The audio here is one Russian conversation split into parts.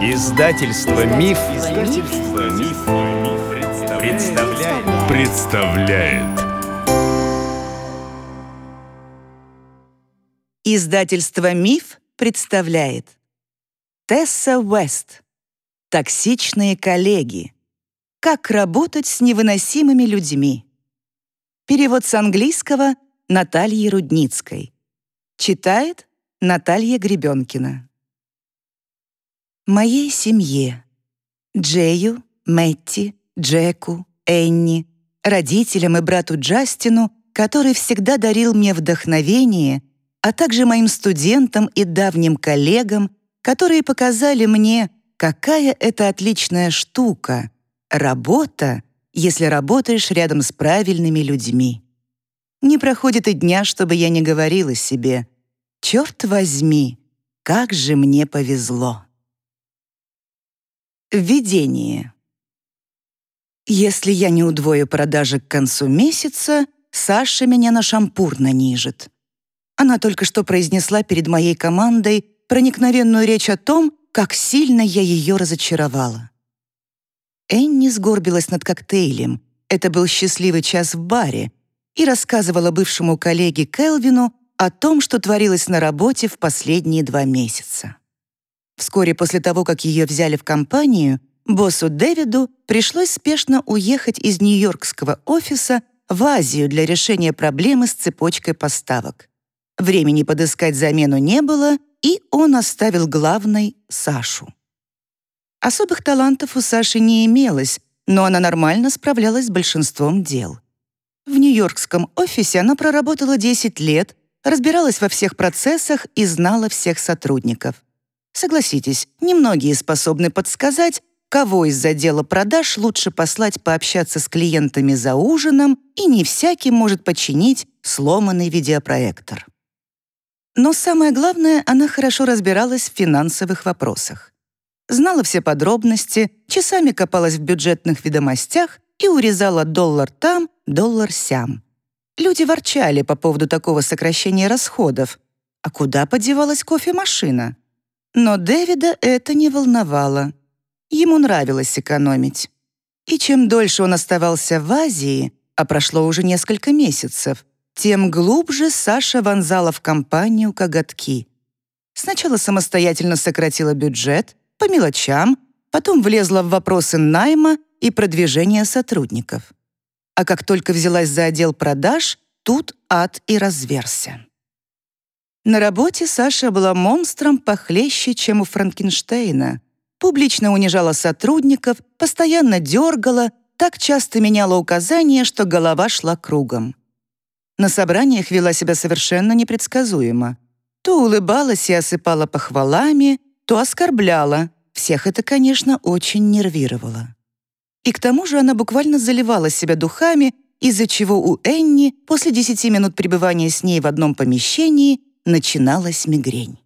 Издательство Миф, Издательство Миф, представляет. представляет. Издательство Миф представляет. Тесса Уэст. Токсичные коллеги. Как работать с невыносимыми людьми. Перевод с английского Натальи Рудницкой. Читает Наталья Гребенкина. Моей семье. Джею, Мэтти, Джеку, Энни, родителям и брату Джастину, который всегда дарил мне вдохновение, а также моим студентам и давним коллегам, которые показали мне, какая это отличная штука — работа, если работаешь рядом с правильными людьми. Не проходит и дня, чтобы я не говорила себе «Черт возьми, как же мне повезло!» Введение. Если я не удвою продажи к концу месяца, Саша меня на шампур нанижит. Она только что произнесла перед моей командой проникновенную речь о том, как сильно я ее разочаровала. Энни сгорбилась над коктейлем. Это был счастливый час в баре и рассказывала бывшему коллеге Келвину о том, что творилось на работе в последние два месяца. Вскоре после того, как ее взяли в компанию, боссу Дэвиду пришлось спешно уехать из нью-йоркского офиса в Азию для решения проблемы с цепочкой поставок. Времени подыскать замену не было, и он оставил главной Сашу. Особых талантов у Саши не имелось, но она нормально справлялась с большинством дел. В нью-йоркском офисе она проработала 10 лет, разбиралась во всех процессах и знала всех сотрудников. Согласитесь, немногие способны подсказать, кого из отдела продаж лучше послать пообщаться с клиентами за ужином, и не всякий может починить сломанный видеопроектор. Но самое главное, она хорошо разбиралась в финансовых вопросах. Знала все подробности, часами копалась в бюджетных ведомостях и урезала доллар там, доллар сям. Люди ворчали по поводу такого сокращения расходов. А куда подевалась кофемашина? Но Дэвида это не волновало. Ему нравилось экономить. И чем дольше он оставался в Азии, а прошло уже несколько месяцев, тем глубже Саша вонзала в компанию коготки. Сначала самостоятельно сократила бюджет, по мелочам, потом влезла в вопросы найма и продвижения сотрудников. А как только взялась за отдел продаж, тут ад и разверся. На работе Саша была монстром похлеще, чем у Франкенштейна. Публично унижала сотрудников, постоянно дергала, так часто меняла указания, что голова шла кругом. На собраниях вела себя совершенно непредсказуемо. То улыбалась и осыпала похвалами, то оскорбляла. Всех это, конечно, очень нервировало. И к тому же она буквально заливала себя духами, из-за чего у Энни после 10 минут пребывания с ней в одном помещении начиналась мигрень.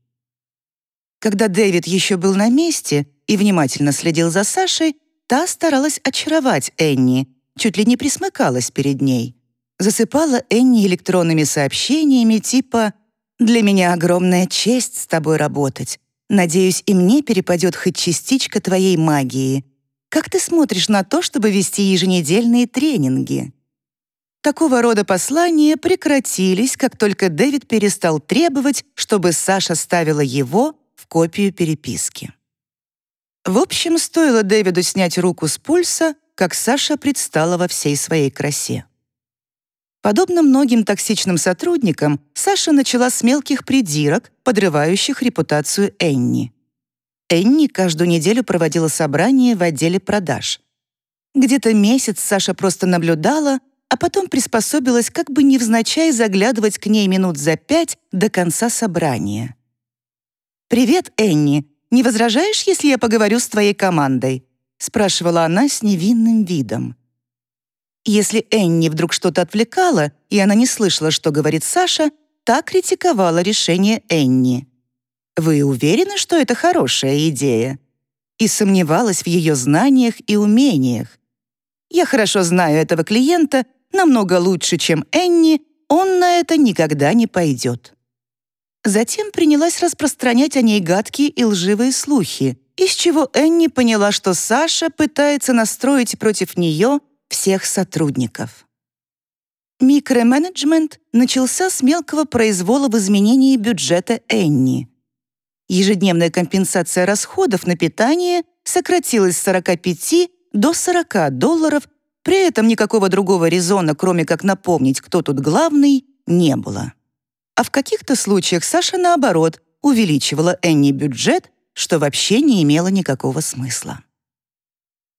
Когда Дэвид еще был на месте и внимательно следил за Сашей, та старалась очаровать Энни, чуть ли не присмыкалась перед ней. Засыпала Энни электронными сообщениями типа «Для меня огромная честь с тобой работать. Надеюсь, и мне перепадет хоть частичка твоей магии. Как ты смотришь на то, чтобы вести еженедельные тренинги?» Такого рода послания прекратились, как только Дэвид перестал требовать, чтобы Саша ставила его в копию переписки. В общем, стоило Дэвиду снять руку с пульса, как Саша предстала во всей своей красе. Подобно многим токсичным сотрудникам, Саша начала с мелких придирок, подрывающих репутацию Энни. Энни каждую неделю проводила собрание в отделе продаж. Где-то месяц Саша просто наблюдала, а потом приспособилась как бы невзначай заглядывать к ней минут за пять до конца собрания. «Привет, Энни. Не возражаешь, если я поговорю с твоей командой?» спрашивала она с невинным видом. Если Энни вдруг что-то отвлекала, и она не слышала, что говорит Саша, та критиковала решение Энни. «Вы уверены, что это хорошая идея?» И сомневалась в ее знаниях и умениях. «Я хорошо знаю этого клиента намного лучше, чем Энни, он на это никогда не пойдет. Затем принялась распространять о ней гадкие и лживые слухи, из чего Энни поняла, что Саша пытается настроить против нее всех сотрудников. Микроменеджмент начался с мелкого произвола в изменении бюджета Энни. Ежедневная компенсация расходов на питание сократилась с 45 до 40 долларов, при этом никакого другого резона, кроме как напомнить, кто тут главный, не было. А в каких-то случаях Саша, наоборот, увеличивала Энни бюджет, что вообще не имело никакого смысла.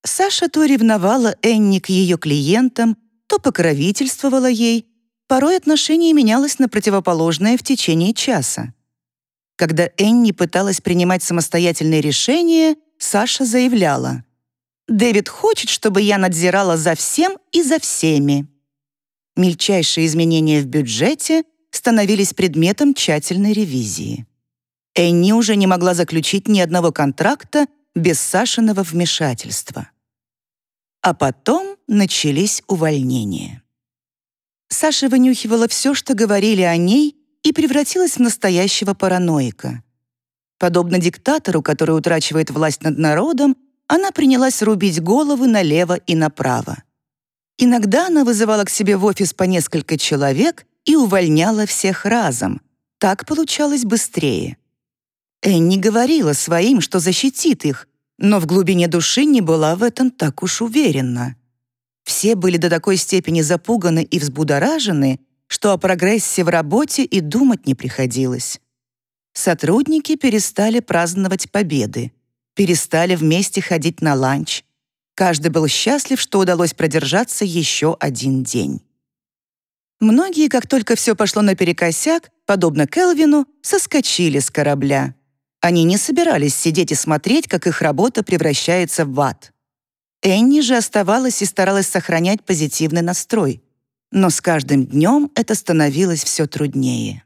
Саша то ревновала Энни к ее клиентам, то покровительствовала ей, порой отношение менялось на противоположное в течение часа. Когда Энни пыталась принимать самостоятельные решения, Саша заявляла «Дэвид хочет, чтобы я надзирала за всем и за всеми». Мельчайшие изменения в бюджете становились предметом тщательной ревизии. Энни уже не могла заключить ни одного контракта без Сашиного вмешательства. А потом начались увольнения. Саша вынюхивала все, что говорили о ней, и превратилась в настоящего параноика. Подобно диктатору, который утрачивает власть над народом, она принялась рубить головы налево и направо. Иногда она вызывала к себе в офис по несколько человек и увольняла всех разом. Так получалось быстрее. Энни говорила своим, что защитит их, но в глубине души не была в этом так уж уверена. Все были до такой степени запуганы и взбудоражены, что о прогрессе в работе и думать не приходилось. Сотрудники перестали праздновать победы, перестали вместе ходить на ланч. Каждый был счастлив, что удалось продержаться еще один день. Многие, как только все пошло наперекосяк, подобно Келвину, соскочили с корабля. Они не собирались сидеть и смотреть, как их работа превращается в ад. Энни же оставалась и старалась сохранять позитивный настрой. Но с каждым днем это становилось все труднее.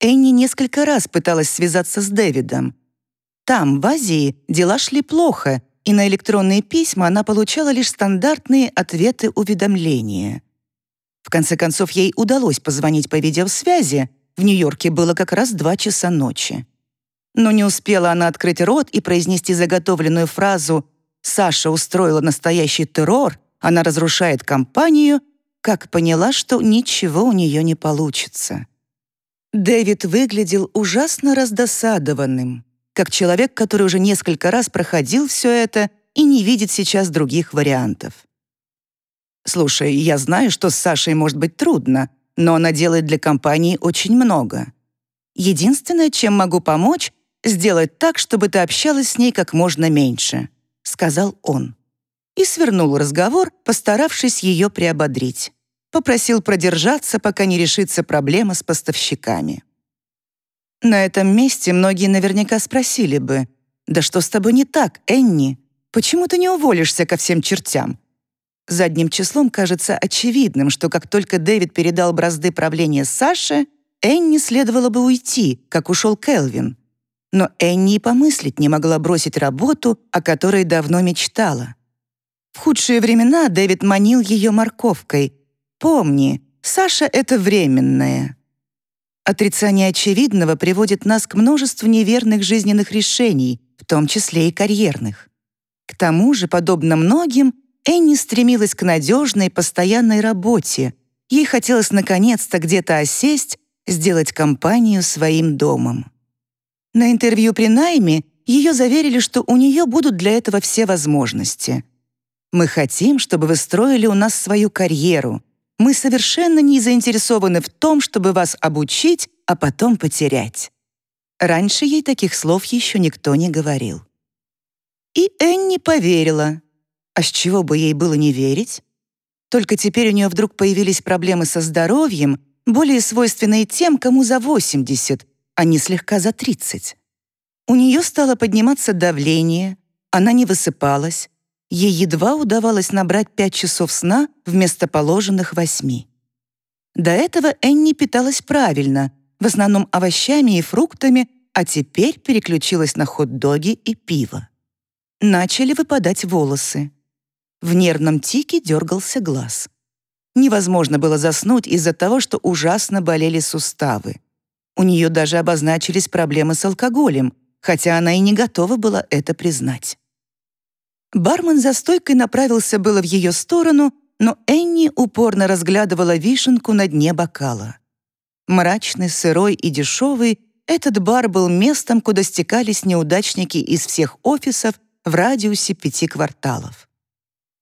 Энни несколько раз пыталась связаться с Дэвидом. Там, в Азии, дела шли плохо, и на электронные письма она получала лишь стандартные ответы-уведомления. В конце концов, ей удалось позвонить по видеосвязи. В Нью-Йорке было как раз два часа ночи. Но не успела она открыть рот и произнести заготовленную фразу «Саша устроила настоящий террор, она разрушает компанию», как поняла, что ничего у нее не получится. Дэвид выглядел ужасно раздосадованным, как человек, который уже несколько раз проходил все это и не видит сейчас других вариантов. «Слушай, я знаю, что с Сашей может быть трудно, но она делает для компании очень много. Единственное, чем могу помочь, сделать так, чтобы ты общалась с ней как можно меньше», — сказал он. И свернул разговор, постаравшись ее приободрить. Попросил продержаться, пока не решится проблема с поставщиками. На этом месте многие наверняка спросили бы, «Да что с тобой не так, Энни? Почему ты не уволишься ко всем чертям?» Задним числом кажется очевидным, что как только Дэвид передал бразды правления Саше, Энни следовало бы уйти, как ушел Келвин. Но Энни и помыслить не могла бросить работу, о которой давно мечтала. В худшие времена Дэвид манил ее морковкой. «Помни, Саша — это временное». Отрицание очевидного приводит нас к множеству неверных жизненных решений, в том числе и карьерных. К тому же, подобно многим, Энни стремилась к надежной, постоянной работе. Ей хотелось наконец-то где-то осесть, сделать компанию своим домом. На интервью при найме ее заверили, что у нее будут для этого все возможности. «Мы хотим, чтобы вы строили у нас свою карьеру. Мы совершенно не заинтересованы в том, чтобы вас обучить, а потом потерять». Раньше ей таких слов еще никто не говорил. И Энни поверила. А с чего бы ей было не верить? Только теперь у нее вдруг появились проблемы со здоровьем, более свойственные тем, кому за 80, а не слегка за 30. У нее стало подниматься давление, она не высыпалась, ей едва удавалось набрать 5 часов сна вместо положенных 8. До этого Энни питалась правильно, в основном овощами и фруктами, а теперь переключилась на хот-доги и пиво. Начали выпадать волосы. В нервном тике дергался глаз. Невозможно было заснуть из-за того, что ужасно болели суставы. У нее даже обозначились проблемы с алкоголем, хотя она и не готова была это признать. Бармен за стойкой направился было в ее сторону, но Энни упорно разглядывала вишенку на дне бокала. Мрачный, сырой и дешевый, этот бар был местом, куда стекались неудачники из всех офисов в радиусе пяти кварталов.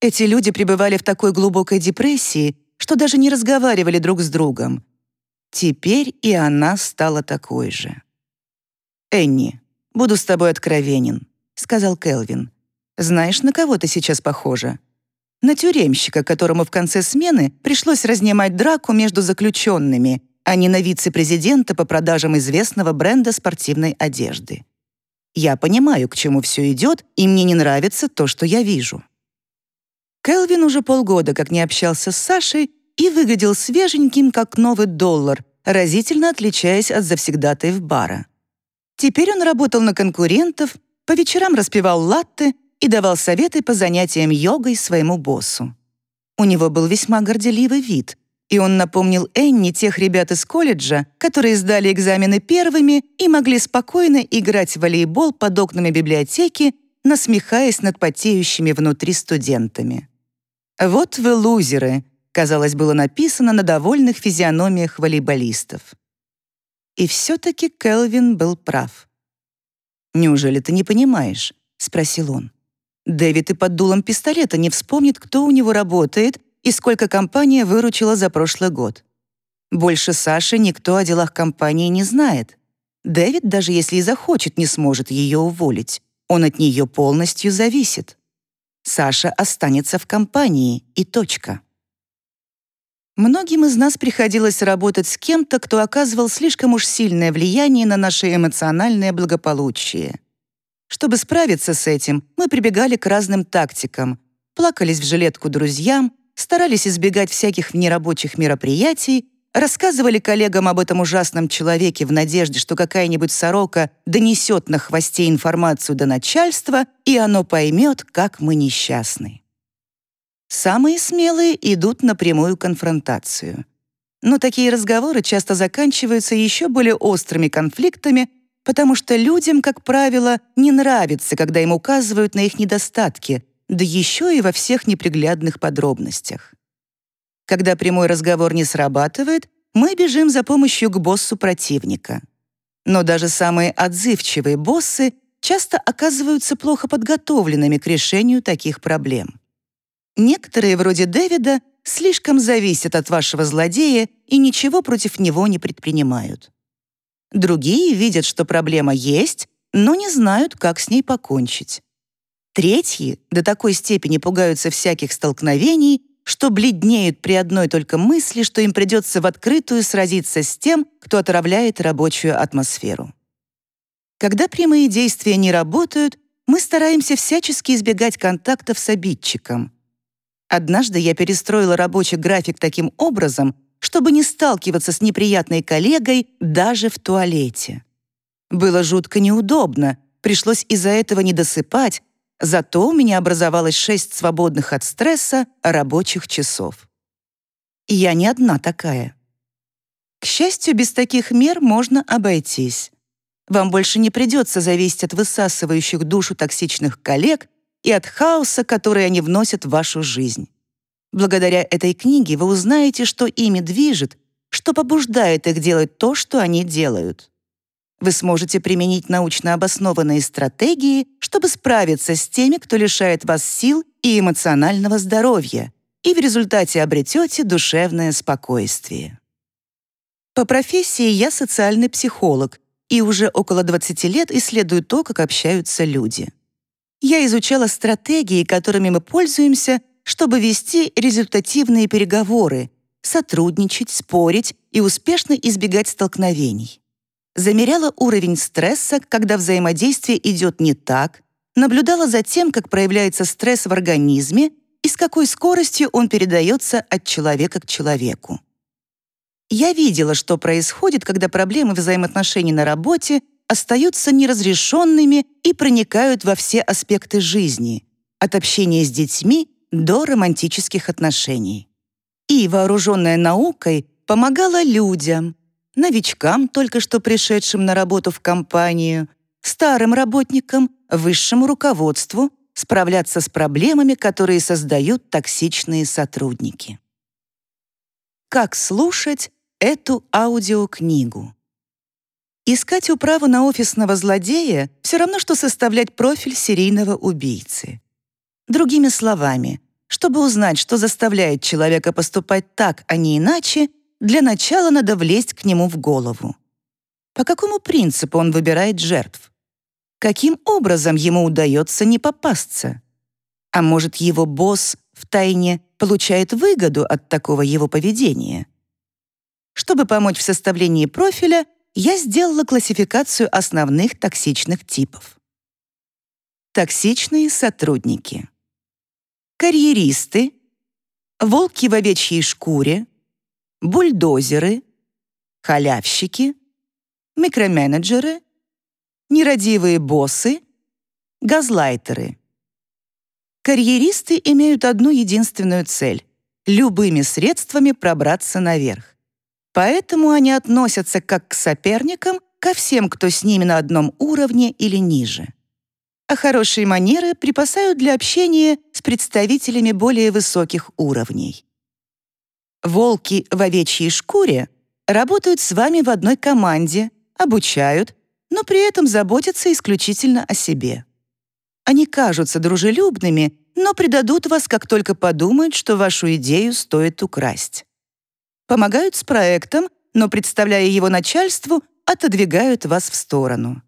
Эти люди пребывали в такой глубокой депрессии, что даже не разговаривали друг с другом. Теперь и она стала такой же. «Энни, буду с тобой откровенен», — сказал Келвин. «Знаешь, на кого ты сейчас похожа?» На тюремщика, которому в конце смены пришлось разнимать драку между заключенными, а не на вице-президента по продажам известного бренда спортивной одежды. Я понимаю, к чему все идет, и мне не нравится то, что я вижу. Келвин уже полгода как не общался с Сашей и выглядел свеженьким, как новый доллар, разительно отличаясь от завсегдатаев бара. Теперь он работал на конкурентов, по вечерам распевал латте и давал советы по занятиям йогой своему боссу. У него был весьма горделивый вид, и он напомнил Энни тех ребят из колледжа, которые сдали экзамены первыми и могли спокойно играть в волейбол под окнами библиотеки, насмехаясь над потеющими внутри студентами. «Вот вы лузеры», казалось, было написано на довольных физиономиях волейболистов. И все-таки Келвин был прав. «Неужели ты не понимаешь?» — спросил он. «Дэвид и под дулом пистолета не вспомнит, кто у него работает и сколько компания выручила за прошлый год. Больше Саши никто о делах компании не знает. Дэвид, даже если и захочет, не сможет ее уволить. Он от нее полностью зависит. Саша останется в компании, и точка. Многим из нас приходилось работать с кем-то, кто оказывал слишком уж сильное влияние на наше эмоциональное благополучие. Чтобы справиться с этим, мы прибегали к разным тактикам, плакались в жилетку друзьям, старались избегать всяких нерабочих мероприятий, рассказывали коллегам об этом ужасном человеке в надежде, что какая-нибудь сорока донесет на хвосте информацию до начальства, и оно поймет, как мы несчастны. Самые смелые идут на прямую конфронтацию. Но такие разговоры часто заканчиваются еще более острыми конфликтами, потому что людям, как правило, не нравится, когда им указывают на их недостатки, да еще и во всех неприглядных подробностях. Когда прямой разговор не срабатывает, мы бежим за помощью к боссу противника. Но даже самые отзывчивые боссы часто оказываются плохо подготовленными к решению таких проблем. Некоторые, вроде Дэвида, слишком зависят от вашего злодея и ничего против него не предпринимают. Другие видят, что проблема есть, но не знают, как с ней покончить. Третьи до такой степени пугаются всяких столкновений, что бледнеют при одной только мысли, что им придется в открытую сразиться с тем, кто отравляет рабочую атмосферу. Когда прямые действия не работают, мы стараемся всячески избегать контактов с обидчиком. Однажды я перестроила рабочий график таким образом, чтобы не сталкиваться с неприятной коллегой даже в туалете. Было жутко неудобно, пришлось из-за этого не досыпать, Зато у меня образовалось шесть свободных от стресса рабочих часов. И я не одна такая. К счастью, без таких мер можно обойтись. Вам больше не придется зависеть от высасывающих душу токсичных коллег и от хаоса, который они вносят в вашу жизнь. Благодаря этой книге вы узнаете, что ими движет, что побуждает их делать то, что они делают. Вы сможете применить научно обоснованные стратегии, чтобы справиться с теми, кто лишает вас сил и эмоционального здоровья, и в результате обретете душевное спокойствие. По профессии я социальный психолог и уже около 20 лет исследую то, как общаются люди. Я изучала стратегии, которыми мы пользуемся, чтобы вести результативные переговоры, сотрудничать, спорить и успешно избегать столкновений замеряла уровень стресса, когда взаимодействие идет не так, наблюдала за тем, как проявляется стресс в организме и с какой скоростью он передается от человека к человеку. Я видела, что происходит, когда проблемы взаимоотношений на работе остаются неразрешенными и проникают во все аспекты жизни, от общения с детьми до романтических отношений. И, вооруженная наукой, помогала людям, новичкам, только что пришедшим на работу в компанию, старым работникам, высшему руководству справляться с проблемами, которые создают токсичные сотрудники. Как слушать эту аудиокнигу? Искать управу на офисного злодея все равно, что составлять профиль серийного убийцы. Другими словами, чтобы узнать, что заставляет человека поступать так, а не иначе, для начала надо влезть к нему в голову. По какому принципу он выбирает жертв? Каким образом ему удается не попасться? А может, его босс втайне получает выгоду от такого его поведения? Чтобы помочь в составлении профиля, я сделала классификацию основных токсичных типов. Токсичные сотрудники. Карьеристы, волки в овечьей шкуре, бульдозеры, халявщики, микроменеджеры, нерадивые боссы, газлайтеры. Карьеристы имеют одну единственную цель — любыми средствами пробраться наверх. Поэтому они относятся как к соперникам, ко всем, кто с ними на одном уровне или ниже. А хорошие манеры припасают для общения с представителями более высоких уровней. Волки в овечьей шкуре работают с вами в одной команде, обучают, но при этом заботятся исключительно о себе. Они кажутся дружелюбными, но предадут вас, как только подумают, что вашу идею стоит украсть. Помогают с проектом, но, представляя его начальству, отодвигают вас в сторону.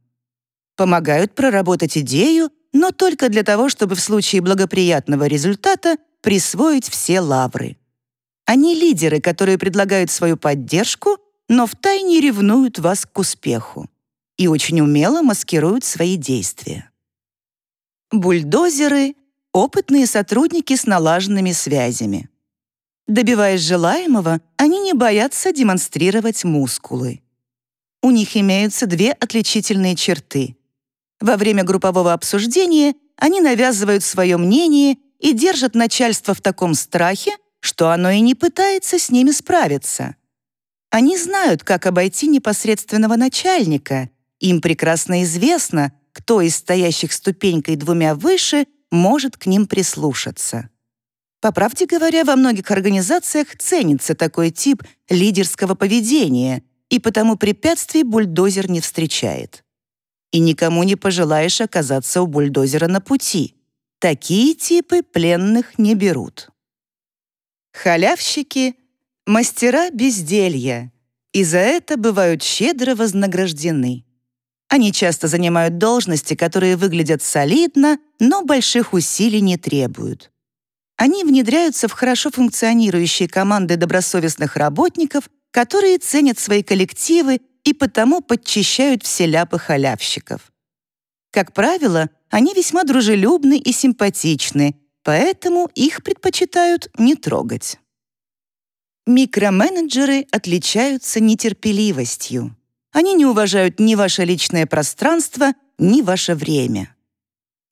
Помогают проработать идею, но только для того, чтобы в случае благоприятного результата присвоить все лавры. Они лидеры, которые предлагают свою поддержку, но втайне ревнуют вас к успеху и очень умело маскируют свои действия. Бульдозеры — опытные сотрудники с налаженными связями. Добиваясь желаемого, они не боятся демонстрировать мускулы. У них имеются две отличительные черты. Во время группового обсуждения они навязывают свое мнение и держат начальство в таком страхе, что оно и не пытается с ними справиться. Они знают, как обойти непосредственного начальника им прекрасно известно, кто из стоящих ступенькой двумя выше может к ним прислушаться. По правде говоря, во многих организациях ценится такой тип лидерского поведения, и потому препятствий бульдозер не встречает. И никому не пожелаешь оказаться у бульдозера на пути. Такие типы пленных не берут. Халявщики — мастера безделья, и за это бывают щедро вознаграждены. Они часто занимают должности, которые выглядят солидно, но больших усилий не требуют. Они внедряются в хорошо функционирующие команды добросовестных работников, которые ценят свои коллективы и потому подчищают все ляпы халявщиков. Как правило, они весьма дружелюбны и симпатичны, поэтому их предпочитают не трогать. Микроменеджеры отличаются нетерпеливостью. Они не уважают ни ваше личное пространство, ни ваше время.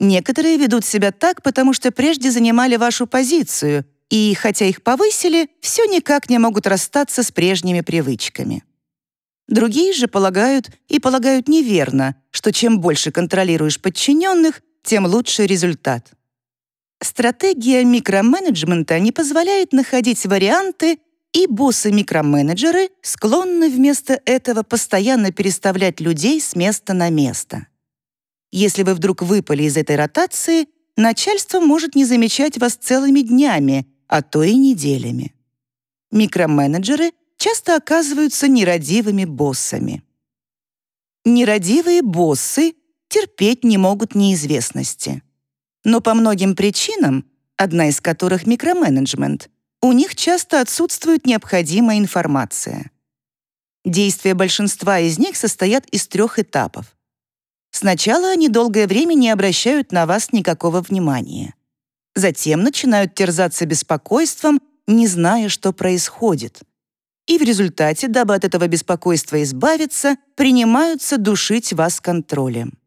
Некоторые ведут себя так, потому что прежде занимали вашу позицию, и, хотя их повысили, все никак не могут расстаться с прежними привычками. Другие же полагают, и полагают неверно, что чем больше контролируешь подчиненных, тем лучше результат. Стратегия микроменеджмента не позволяет находить варианты, и боссы-микроменеджеры склонны вместо этого постоянно переставлять людей с места на место. Если вы вдруг выпали из этой ротации, начальство может не замечать вас целыми днями, а то и неделями. Микроменеджеры часто оказываются нерадивыми боссами. Нерадивые боссы терпеть не могут неизвестности. Но по многим причинам, одна из которых микроменеджмент, у них часто отсутствует необходимая информация. Действия большинства из них состоят из трех этапов. Сначала они долгое время не обращают на вас никакого внимания. Затем начинают терзаться беспокойством, не зная, что происходит. И в результате, дабы от этого беспокойства избавиться, принимаются душить вас контролем.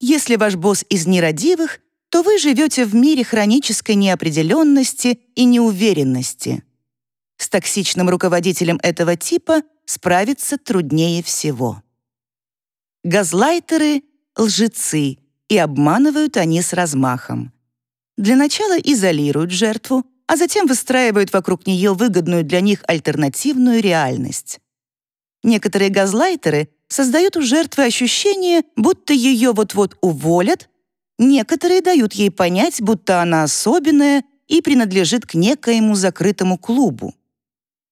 Если ваш босс из нерадивых, то вы живете в мире хронической неопределенности и неуверенности. С токсичным руководителем этого типа справиться труднее всего. Газлайтеры — лжецы, и обманывают они с размахом. Для начала изолируют жертву, а затем выстраивают вокруг нее выгодную для них альтернативную реальность. Некоторые газлайтеры создают у жертвы ощущение, будто ее вот-вот уволят, некоторые дают ей понять, будто она особенная и принадлежит к некоему закрытому клубу.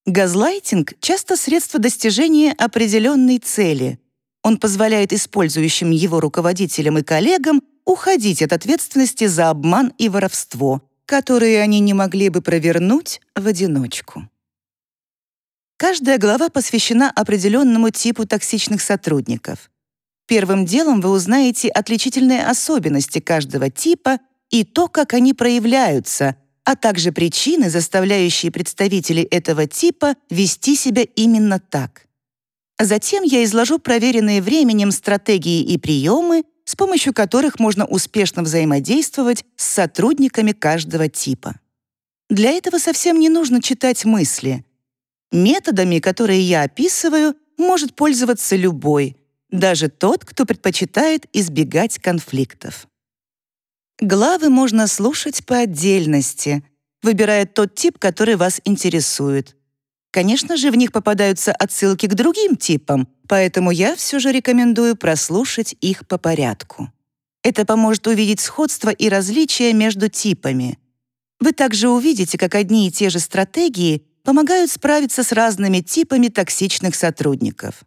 Газлайтинг — часто средство достижения определенной цели. Он позволяет использующим его руководителям и коллегам уходить от ответственности за обман и воровство, которые они не могли бы провернуть в одиночку. Каждая глава посвящена определенному типу токсичных сотрудников. Первым делом вы узнаете отличительные особенности каждого типа и то, как они проявляются, а также причины, заставляющие представителей этого типа вести себя именно так. Затем я изложу проверенные временем стратегии и приемы, с помощью которых можно успешно взаимодействовать с сотрудниками каждого типа. Для этого совсем не нужно читать мысли. Методами, которые я описываю, может пользоваться любой, даже тот, кто предпочитает избегать конфликтов. Главы можно слушать по отдельности, выбирая тот тип, который вас интересует. Конечно же, в них попадаются отсылки к другим типам, поэтому я все же рекомендую прослушать их по порядку. Это поможет увидеть сходство и различия между типами. Вы также увидите, как одни и те же стратегии помогают справиться с разными типами токсичных сотрудников.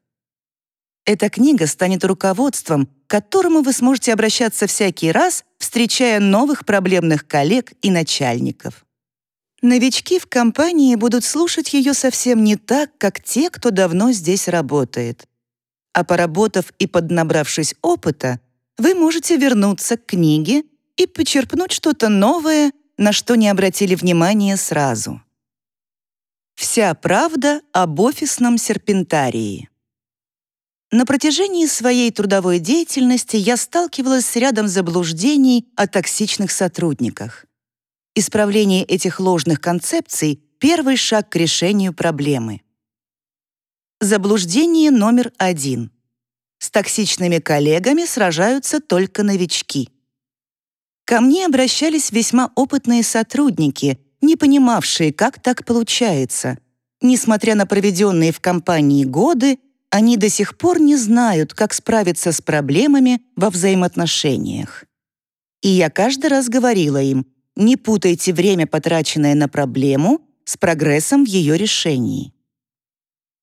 Эта книга станет руководством, к которому вы сможете обращаться всякий раз, встречая новых проблемных коллег и начальников. Новички в компании будут слушать ее совсем не так, как те, кто давно здесь работает. А поработав и поднабравшись опыта, вы можете вернуться к книге и почерпнуть что-то новое, на что не обратили внимания сразу. Вся правда об офисном серпентарии. На протяжении своей трудовой деятельности я сталкивалась с рядом заблуждений о токсичных сотрудниках. Исправление этих ложных концепций — первый шаг к решению проблемы. Заблуждение номер один. С токсичными коллегами сражаются только новички. Ко мне обращались весьма опытные сотрудники — не понимавшие, как так получается. Несмотря на проведенные в компании годы, они до сих пор не знают, как справиться с проблемами во взаимоотношениях. И я каждый раз говорила им, не путайте время, потраченное на проблему, с прогрессом в ее решении.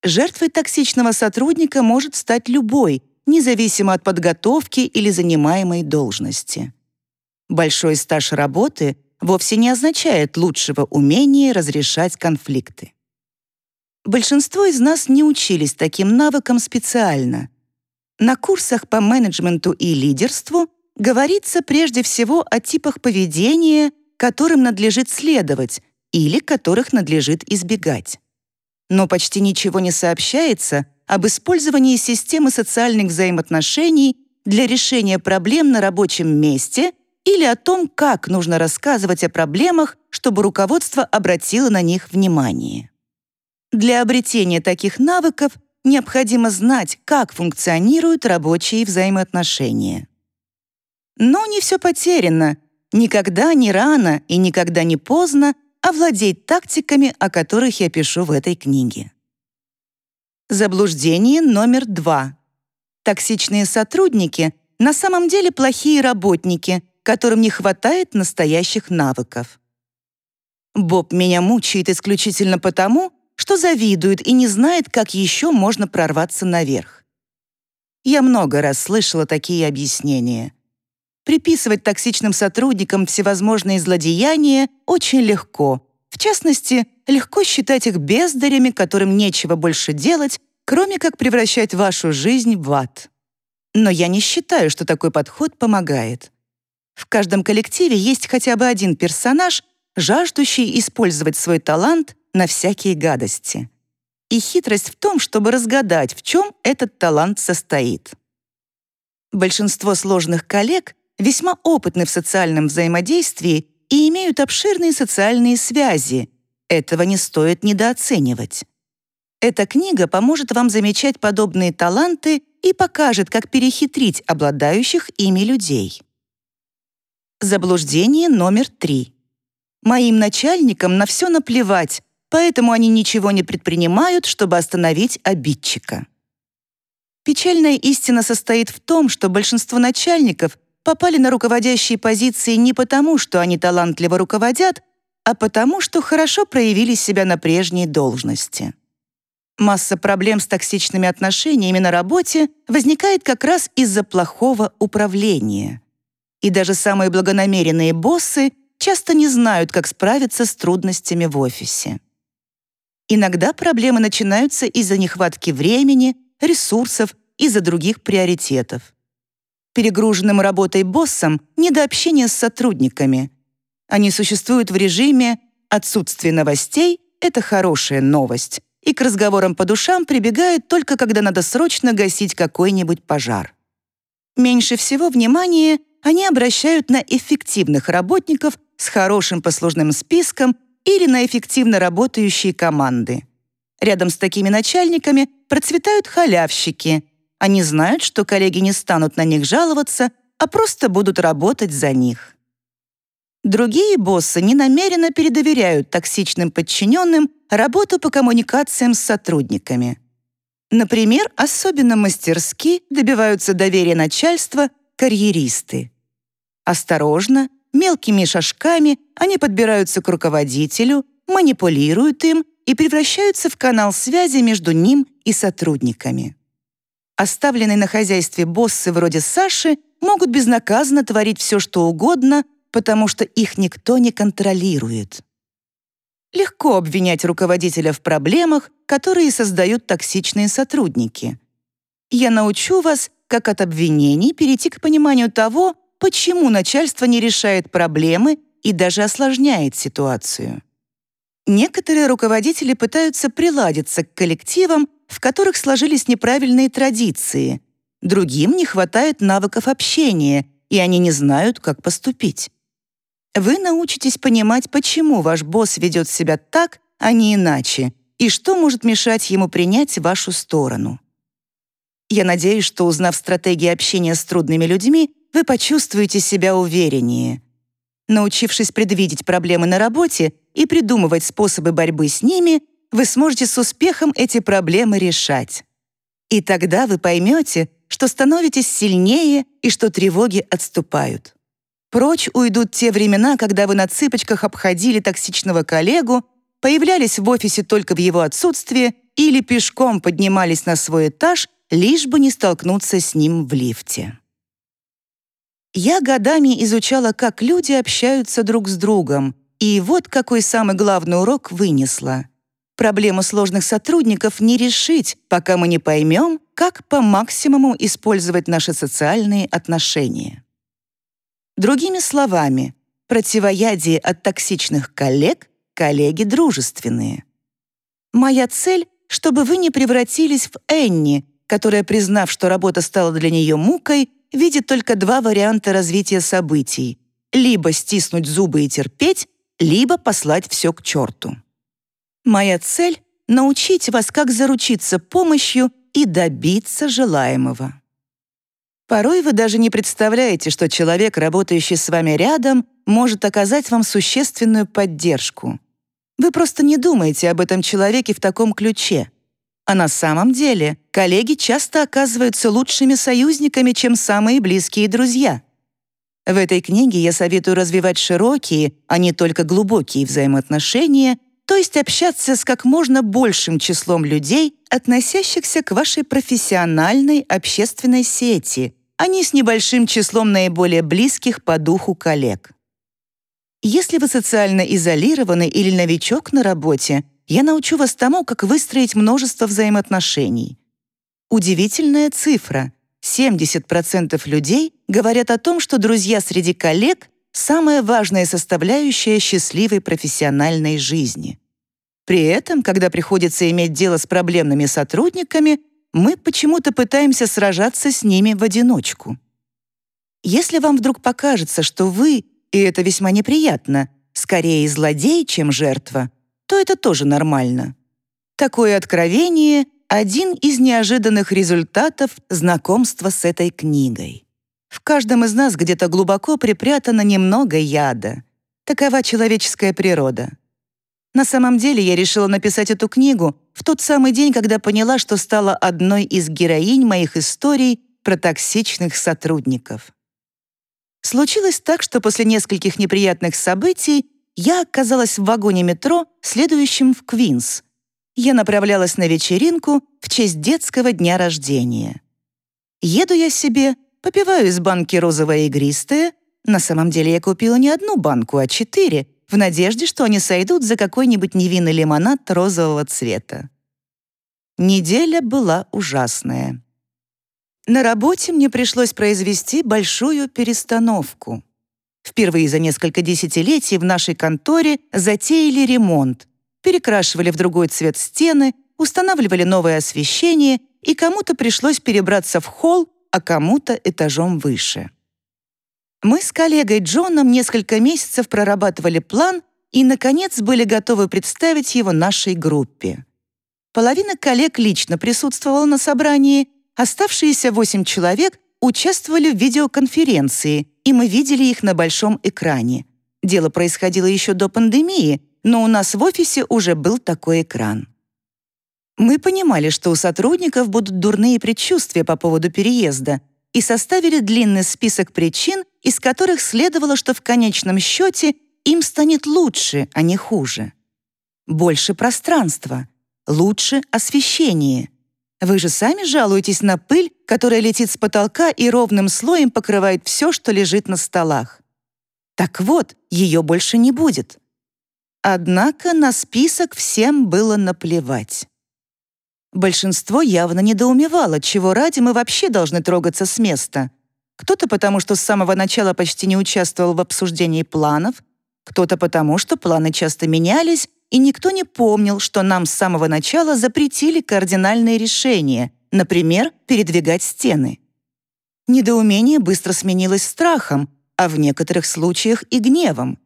Жертвой токсичного сотрудника может стать любой, независимо от подготовки или занимаемой должности. Большой стаж работы вовсе не означает лучшего умения разрешать конфликты. Большинство из нас не учились таким навыкам специально. На курсах по менеджменту и лидерству говорится прежде всего о типах поведения, которым надлежит следовать или которых надлежит избегать. Но почти ничего не сообщается об использовании системы социальных взаимоотношений для решения проблем на рабочем месте или о том, как нужно рассказывать о проблемах, чтобы руководство обратило на них внимание. Для обретения таких навыков необходимо знать, как функционируют рабочие взаимоотношения. Но не все потеряно. Никогда не рано и никогда не поздно овладеть тактиками, о которых я пишу в этой книге. Заблуждение номер два. Токсичные сотрудники на самом деле плохие работники — которым не хватает настоящих навыков. Боб меня мучает исключительно потому, что завидует и не знает, как еще можно прорваться наверх. Я много раз слышала такие объяснения. Приписывать токсичным сотрудникам всевозможные злодеяния очень легко. В частности, легко считать их бездарями, которым нечего больше делать, кроме как превращать вашу жизнь в ад. Но я не считаю, что такой подход помогает. В каждом коллективе есть хотя бы один персонаж, жаждущий использовать свой талант на всякие гадости. И хитрость в том, чтобы разгадать, в чем этот талант состоит. Большинство сложных коллег весьма опытны в социальном взаимодействии и имеют обширные социальные связи. Этого не стоит недооценивать. Эта книга поможет вам замечать подобные таланты и покажет, как перехитрить обладающих ими людей. Заблуждение номер три. Моим начальникам на все наплевать, поэтому они ничего не предпринимают, чтобы остановить обидчика. Печальная истина состоит в том, что большинство начальников попали на руководящие позиции не потому, что они талантливо руководят, а потому, что хорошо проявили себя на прежней должности. Масса проблем с токсичными отношениями на работе возникает как раз из-за плохого управления. И даже самые благонамеренные боссы часто не знают, как справиться с трудностями в офисе. Иногда проблемы начинаются из-за нехватки времени, ресурсов, из-за других приоритетов. Перегруженным работой боссом не до общения с сотрудниками. Они существуют в режиме «отсутствие новостей — это хорошая новость», и к разговорам по душам прибегают только когда надо срочно гасить какой-нибудь пожар. Меньше всего внимания они обращают на эффективных работников с хорошим послужным списком или на эффективно работающие команды. Рядом с такими начальниками процветают халявщики. Они знают, что коллеги не станут на них жаловаться, а просто будут работать за них. Другие боссы ненамеренно передоверяют токсичным подчиненным работу по коммуникациям с сотрудниками. Например, особенно мастерски добиваются доверия начальства карьеристы. Осторожно, мелкими шажками они подбираются к руководителю, манипулируют им и превращаются в канал связи между ним и сотрудниками. Оставленные на хозяйстве боссы вроде Саши могут безнаказанно творить все, что угодно, потому что их никто не контролирует. Легко обвинять руководителя в проблемах, которые создают токсичные сотрудники. Я научу вас, как от обвинений перейти к пониманию того, почему начальство не решает проблемы и даже осложняет ситуацию. Некоторые руководители пытаются приладиться к коллективам, в которых сложились неправильные традиции. Другим не хватает навыков общения, и они не знают, как поступить вы научитесь понимать, почему ваш босс ведет себя так, а не иначе, и что может мешать ему принять вашу сторону. Я надеюсь, что, узнав стратегии общения с трудными людьми, вы почувствуете себя увереннее. Научившись предвидеть проблемы на работе и придумывать способы борьбы с ними, вы сможете с успехом эти проблемы решать. И тогда вы поймете, что становитесь сильнее и что тревоги отступают. Прочь уйдут те времена, когда вы на цыпочках обходили токсичного коллегу, появлялись в офисе только в его отсутствие или пешком поднимались на свой этаж, лишь бы не столкнуться с ним в лифте. Я годами изучала, как люди общаются друг с другом, и вот какой самый главный урок вынесла. Проблему сложных сотрудников не решить, пока мы не поймем, как по максимуму использовать наши социальные отношения. Другими словами, противоядие от токсичных коллег — коллеги дружественные. Моя цель — чтобы вы не превратились в Энни, которая, признав, что работа стала для нее мукой, видит только два варианта развития событий — либо стиснуть зубы и терпеть, либо послать все к черту. Моя цель — научить вас, как заручиться помощью и добиться желаемого. Порой вы даже не представляете, что человек, работающий с вами рядом, может оказать вам существенную поддержку. Вы просто не думаете об этом человеке в таком ключе. А на самом деле коллеги часто оказываются лучшими союзниками, чем самые близкие друзья. В этой книге я советую развивать широкие, а не только глубокие взаимоотношения, то есть общаться с как можно большим числом людей, относящихся к вашей профессиональной общественной сети, а не с небольшим числом наиболее близких по духу коллег. Если вы социально изолированы или новичок на работе, я научу вас тому, как выстроить множество взаимоотношений. Удивительная цифра. 70% людей говорят о том, что друзья среди коллег — самая важная составляющая счастливой профессиональной жизни. При этом, когда приходится иметь дело с проблемными сотрудниками, мы почему-то пытаемся сражаться с ними в одиночку. Если вам вдруг покажется, что вы, и это весьма неприятно, скорее злодей, чем жертва, то это тоже нормально. Такое откровение — один из неожиданных результатов знакомства с этой книгой. В каждом из нас где-то глубоко припрятано немного яда. Такова человеческая природа. На самом деле я решила написать эту книгу в тот самый день, когда поняла, что стала одной из героинь моих историй про токсичных сотрудников. Случилось так, что после нескольких неприятных событий я оказалась в вагоне метро, следующем в Квинс. Я направлялась на вечеринку в честь детского дня рождения. Еду я себе, попиваю из банки розовое игристое. На самом деле я купила не одну банку, а четыре — в надежде, что они сойдут за какой-нибудь невинный лимонад розового цвета. Неделя была ужасная. На работе мне пришлось произвести большую перестановку. Впервые за несколько десятилетий в нашей конторе затеяли ремонт, перекрашивали в другой цвет стены, устанавливали новое освещение, и кому-то пришлось перебраться в холл, а кому-то этажом выше. Мы с коллегой Джоном несколько месяцев прорабатывали план и, наконец, были готовы представить его нашей группе. Половина коллег лично присутствовала на собрании, оставшиеся восемь человек участвовали в видеоконференции, и мы видели их на большом экране. Дело происходило еще до пандемии, но у нас в офисе уже был такой экран. Мы понимали, что у сотрудников будут дурные предчувствия по поводу переезда — и составили длинный список причин, из которых следовало, что в конечном счете им станет лучше, а не хуже. Больше пространства, лучше освещение. Вы же сами жалуетесь на пыль, которая летит с потолка и ровным слоем покрывает все, что лежит на столах. Так вот, ее больше не будет. Однако на список всем было наплевать. Большинство явно недоумевало, чего ради мы вообще должны трогаться с места. Кто-то потому, что с самого начала почти не участвовал в обсуждении планов, кто-то потому, что планы часто менялись, и никто не помнил, что нам с самого начала запретили кардинальные решения, например, передвигать стены. Недоумение быстро сменилось страхом, а в некоторых случаях и гневом.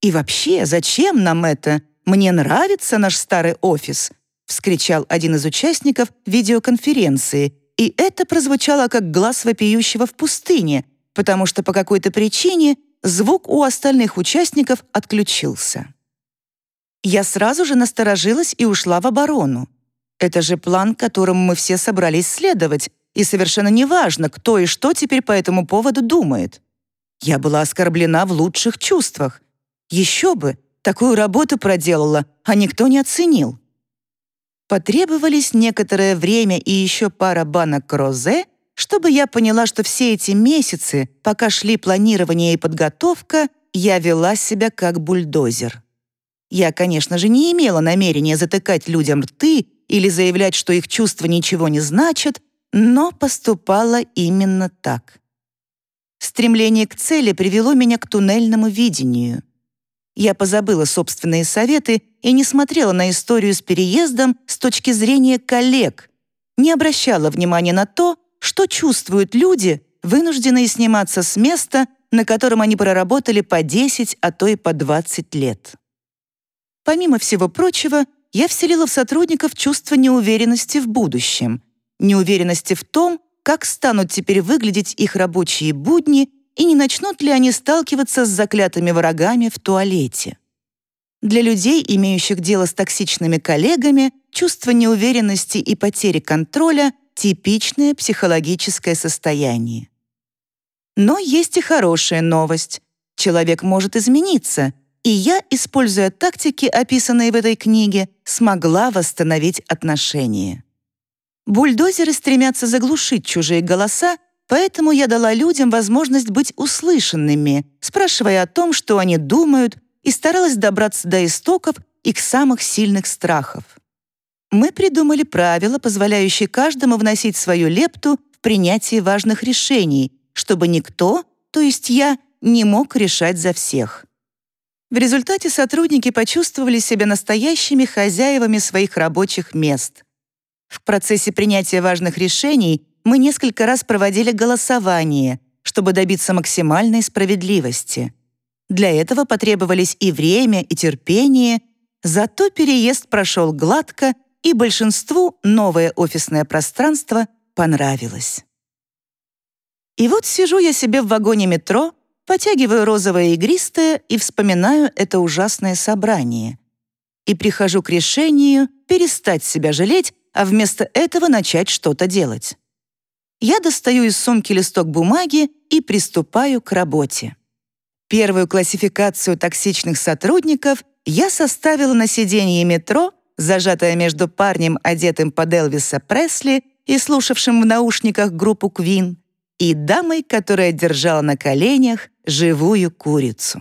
И вообще, зачем нам это? Мне нравится наш старый офис вскричал один из участников видеоконференции, и это прозвучало как глаз вопиющего в пустыне, потому что по какой-то причине звук у остальных участников отключился. Я сразу же насторожилась и ушла в оборону. Это же план, которому мы все собрались следовать, и совершенно неважно, кто и что теперь по этому поводу думает. Я была оскорблена в лучших чувствах. Еще бы, такую работу проделала, а никто не оценил. Потребовались некоторое время и еще пара банок розе, чтобы я поняла, что все эти месяцы, пока шли планирование и подготовка, я вела себя как бульдозер. Я, конечно же, не имела намерения затыкать людям рты или заявлять, что их чувства ничего не значат, но поступала именно так. Стремление к цели привело меня к туннельному видению. Я позабыла собственные советы и не смотрела на историю с переездом с точки зрения коллег, не обращала внимания на то, что чувствуют люди, вынужденные сниматься с места, на котором они проработали по 10, а то и по 20 лет. Помимо всего прочего, я вселила в сотрудников чувство неуверенности в будущем, неуверенности в том, как станут теперь выглядеть их рабочие будни и не начнут ли они сталкиваться с заклятыми врагами в туалете. Для людей, имеющих дело с токсичными коллегами, чувство неуверенности и потери контроля — типичное психологическое состояние. Но есть и хорошая новость. Человек может измениться, и я, используя тактики, описанные в этой книге, смогла восстановить отношения. Бульдозеры стремятся заглушить чужие голоса Поэтому я дала людям возможность быть услышанными, спрашивая о том, что они думают, и старалась добраться до истоков их самых сильных страхов. Мы придумали правила, позволяющие каждому вносить свою лепту в принятие важных решений, чтобы никто, то есть я, не мог решать за всех. В результате сотрудники почувствовали себя настоящими хозяевами своих рабочих мест. В процессе принятия важных решений мы несколько раз проводили голосование, чтобы добиться максимальной справедливости. Для этого потребовались и время, и терпение, зато переезд прошел гладко, и большинству новое офисное пространство понравилось. И вот сижу я себе в вагоне метро, потягиваю розовое игристое и вспоминаю это ужасное собрание. И прихожу к решению перестать себя жалеть, а вместо этого начать что-то делать. Я достаю из сумки листок бумаги и приступаю к работе. Первую классификацию токсичных сотрудников я составила на сиденье метро, зажатая между парнем, одетым под Элвиса Пресли и слушавшим в наушниках группу Queen, и дамой, которая держала на коленях живую курицу.